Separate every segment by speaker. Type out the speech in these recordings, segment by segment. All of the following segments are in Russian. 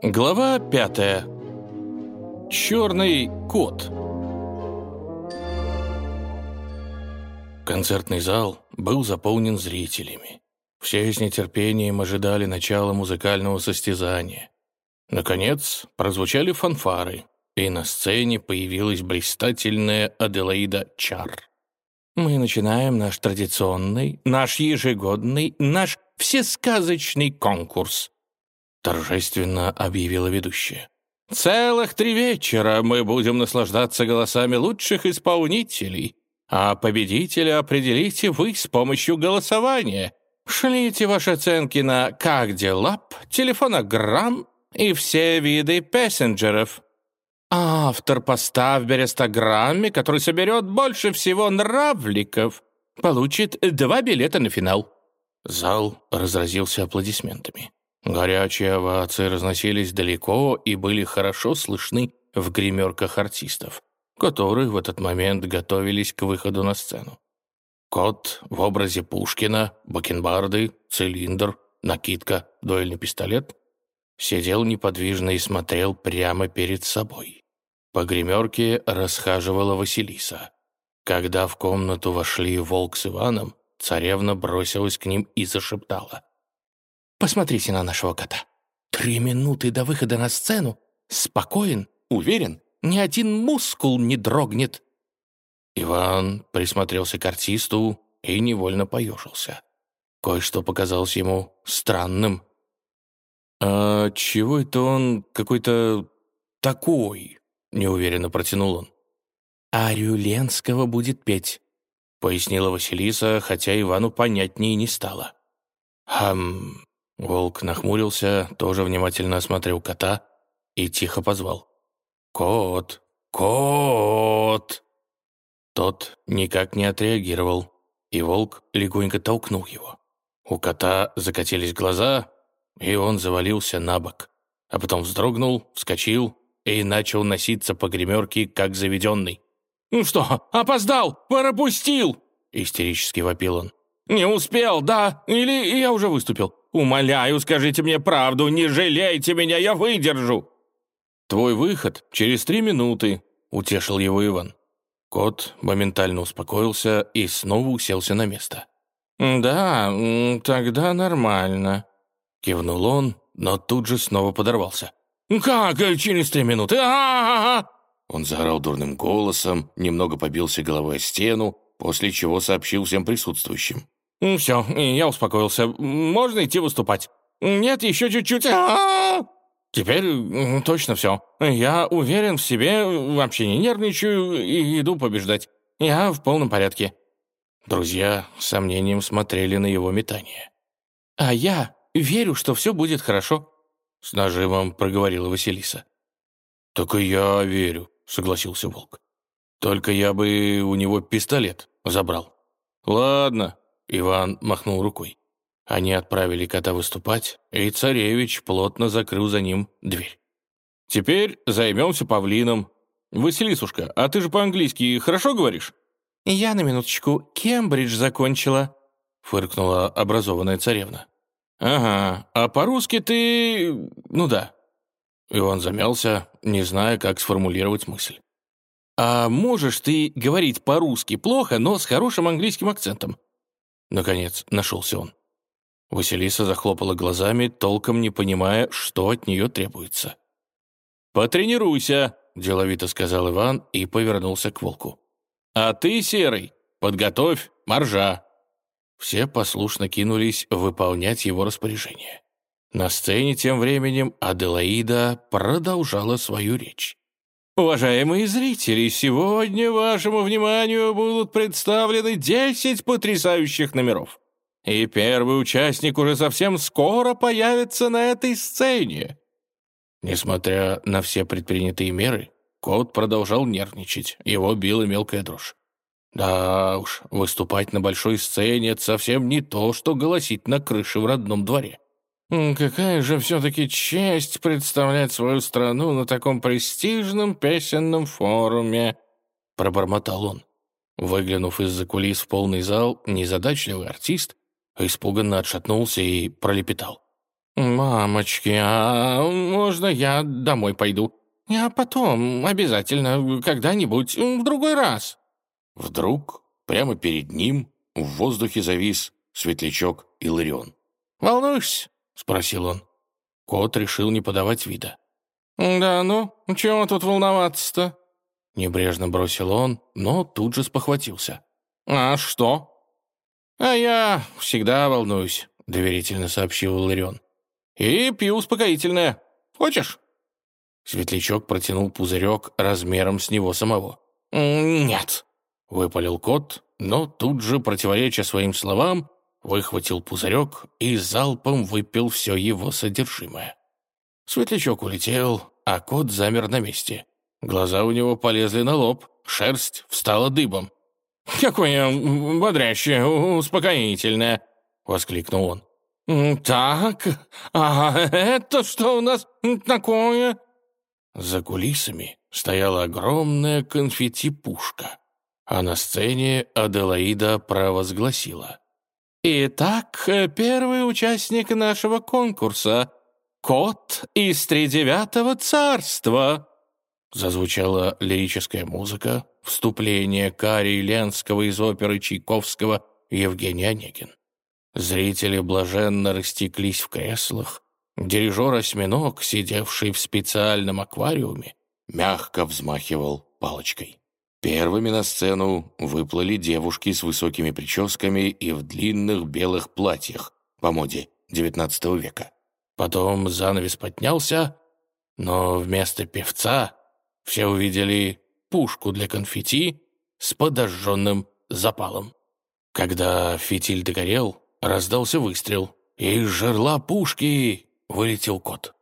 Speaker 1: Глава пятая. Черный кот. Концертный зал был заполнен зрителями. Все с нетерпением ожидали начала музыкального состязания. Наконец, прозвучали фанфары, и на сцене появилась блистательная Аделаида Чар. «Мы начинаем наш традиционный, наш ежегодный, наш всесказочный конкурс», торжественно объявила ведущая. «Целых три вечера мы будем наслаждаться голосами лучших исполнителей, а победителя определите вы с помощью голосования. Шлите ваши оценки на «Как дела?», телефонограмм и все виды пессенджеров. Автор поста в берестограмме, который соберет больше всего нравликов, получит два билета на финал». Зал разразился аплодисментами. Горячие овации разносились далеко и были хорошо слышны в гримерках артистов, которые в этот момент готовились к выходу на сцену. Кот в образе Пушкина, бакенбарды, цилиндр, накидка, дуэльный пистолет сидел неподвижно и смотрел прямо перед собой. По гримерке расхаживала Василиса. Когда в комнату вошли Волк с Иваном, царевна бросилась к ним и зашептала. Посмотрите на нашего кота. Три минуты до выхода на сцену. Спокоен, уверен, ни один мускул не дрогнет». Иван присмотрелся к артисту и невольно поежился. Кое-что показалось ему странным. «А чего это он какой-то такой?» — неуверенно протянул он. «Арию Ленского будет петь», — пояснила Василиса, хотя Ивану понятнее не стало. «Хм, Волк нахмурился, тоже внимательно осмотрел кота и тихо позвал. «Кот! Кот!» Тот никак не отреагировал, и волк легонько толкнул его. У кота закатились глаза, и он завалился на бок, а потом вздрогнул, вскочил и начал носиться по гримерке, как заведенный. «Ну что, опоздал? Пропустил!» — истерически вопил он. «Не успел, да? Или я уже выступил? Умоляю, скажите мне правду, не жалейте меня, я выдержу!» «Твой выход через три минуты», — утешил его Иван. Кот моментально успокоился и снова уселся на место. «Да, тогда нормально», — кивнул он, но тут же снова подорвался. «Как через три минуты? а, -а, -а, Он заорал дурным голосом, немного побился головой о стену, после чего сообщил всем присутствующим. «Все, я успокоился. Можно идти выступать?» «Нет, еще чуть-чуть. А Теперь точно все. Я уверен в себе, вообще не нервничаю и иду побеждать. Я в полном порядке». Друзья с сомнением смотрели на его метание. «А я верю, что все будет хорошо», — с нажимом проговорила Василиса. «Так и я верю», — согласился Волк. «Только я бы у него пистолет забрал». «Ладно, Иван махнул рукой. Они отправили кота выступать, и царевич плотно закрыл за ним дверь. «Теперь займемся павлином. Василисушка, а ты же по-английски хорошо говоришь?» «Я на минуточку Кембридж закончила», — фыркнула образованная царевна. «Ага, а по-русски ты... ну да». Иван замялся, не зная, как сформулировать мысль. «А можешь ты говорить по-русски плохо, но с хорошим английским акцентом?» Наконец нашелся он. Василиса захлопала глазами, толком не понимая, что от нее требуется. «Потренируйся», — деловито сказал Иван и повернулся к волку. «А ты, Серый, подготовь моржа». Все послушно кинулись выполнять его распоряжение. На сцене тем временем Аделаида продолжала свою речь. Уважаемые зрители, сегодня вашему вниманию будут представлены 10 потрясающих номеров. И первый участник уже совсем скоро появится на этой сцене. Несмотря на все предпринятые меры, кот продолжал нервничать, его била мелкая дрожь. Да уж, выступать на большой сцене — это совсем не то, что голосить на крыше в родном дворе. «Какая же все-таки честь представлять свою страну на таком престижном песенном форуме!» — пробормотал он. Выглянув из-за кулис в полный зал, незадачливый артист испуганно отшатнулся и пролепетал. «Мамочки, а можно я домой пойду? А потом, обязательно, когда-нибудь, в другой раз». Вдруг, прямо перед ним, в воздухе завис светлячок Иларион. «Волнуешься?» — спросил он. Кот решил не подавать вида. «Да ну, чего тут волноваться-то?» Небрежно бросил он, но тут же спохватился. «А что?» «А я всегда волнуюсь», — доверительно сообщил Иларион. «И пью успокоительное. Хочешь?» Светлячок протянул пузырек размером с него самого. «Нет», — выпалил кот, но тут же, противореча своим словам, выхватил пузырек и залпом выпил все его содержимое. Светлячок улетел, а кот замер на месте. Глаза у него полезли на лоб, шерсть встала дыбом. «Какое бодрящее, успокоительное!» — воскликнул он. «Так, а это что у нас такое?» За кулисами стояла огромная конфетти-пушка, а на сцене Аделаида провозгласила. «Итак, первый участник нашего конкурса — кот из тридевятого царства!» Зазвучала лирическая музыка, вступление Кари Ленского из оперы Чайковского Евгений Онегин. Зрители блаженно растеклись в креслах. Дирижер-осьминог, сидевший в специальном аквариуме, мягко взмахивал палочкой. Первыми на сцену выплыли девушки с высокими прическами и в длинных белых платьях по моде XIX века. Потом занавес поднялся, но вместо певца все увидели пушку для конфетти с подожженным запалом. Когда фитиль догорел, раздался выстрел, из жерла пушки вылетел кот.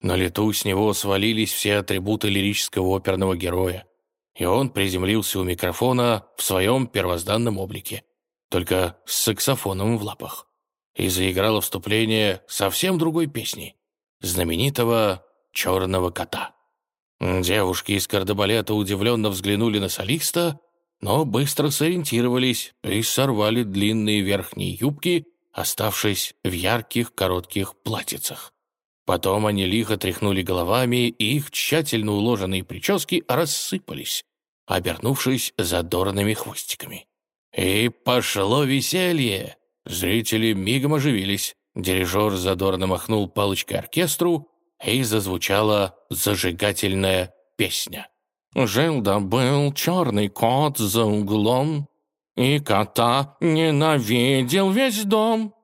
Speaker 1: На лету с него свалились все атрибуты лирического оперного героя, и он приземлился у микрофона в своем первозданном облике, только с саксофоном в лапах, и заиграло вступление совсем другой песни, знаменитого «Черного кота». Девушки из кардебалета удивленно взглянули на солиста, но быстро сориентировались и сорвали длинные верхние юбки, оставшись в ярких коротких платьицах. Потом они лихо тряхнули головами, и их тщательно уложенные прически рассыпались, обернувшись задорными хвостиками. И пошло веселье! Зрители мигом оживились. Дирижер задорно махнул палочкой оркестру, и зазвучала зажигательная песня. «Жил-да был черный кот за углом, и кота ненавидел весь дом.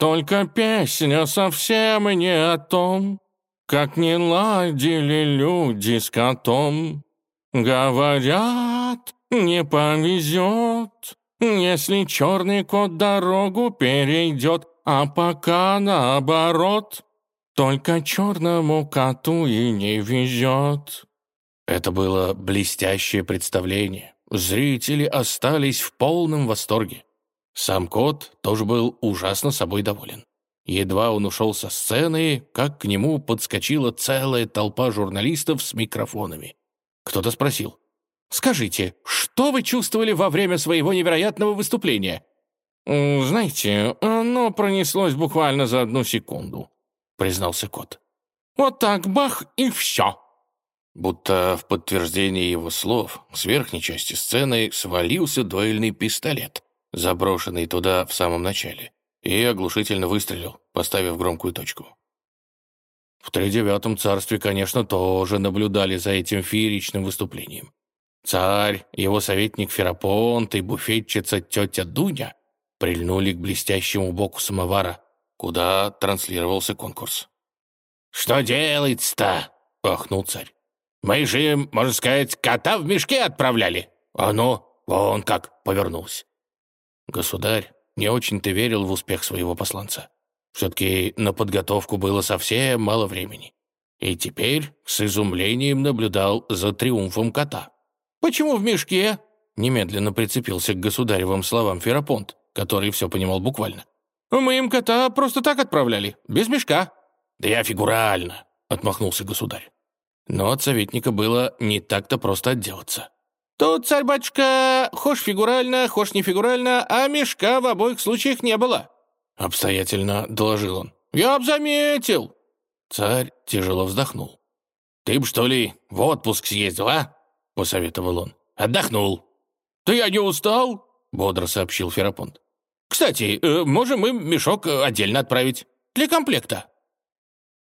Speaker 1: Только песня совсем не о том, как не ладили люди с котом. Говорят, не повезет, если черный кот дорогу перейдет, а пока наоборот, только черному коту и не везет». Это было блестящее представление. Зрители остались в полном восторге. Сам кот тоже был ужасно собой доволен. Едва он ушел со сцены, как к нему подскочила целая толпа журналистов с микрофонами. Кто-то спросил, «Скажите, что вы чувствовали во время своего невероятного выступления?» «Знаете, оно пронеслось буквально за одну секунду», — признался кот. «Вот так, бах, и все!» Будто в подтверждение его слов с верхней части сцены свалился дуэльный пистолет, заброшенный туда в самом начале, и оглушительно выстрелил, поставив громкую точку. В тридевятом царстве, конечно, тоже наблюдали за этим фееричным выступлением. Царь, его советник Ферапонт и буфетчица тетя Дуня прильнули к блестящему боку самовара, куда транслировался конкурс. «Что делается-то?» — ахнул царь. «Мы же, можно сказать, кота в мешке отправляли. А ну, вон как повернулся». Государь не очень-то верил в успех своего посланца. Все-таки на подготовку было совсем мало времени. И теперь с изумлением наблюдал за триумфом кота. «Почему в мешке?» Немедленно прицепился к государевым словам Ферапонт, который все понимал буквально. «Мы им кота просто так отправляли, без мешка». «Да я фигурально», — отмахнулся государь. Но от советника было не так-то просто отделаться. Тут, царь-батюшка, хошь фигурально, хошь не фигурально, а мешка в обоих случаях не было». Обстоятельно доложил он. Я б заметил!» Царь тяжело вздохнул. «Ты б, что ли, в отпуск съездил, а?» — посоветовал он. «Отдохнул». «Да я не устал», — бодро сообщил Ферапонт. «Кстати, э, можем мы мешок отдельно отправить. Для комплекта».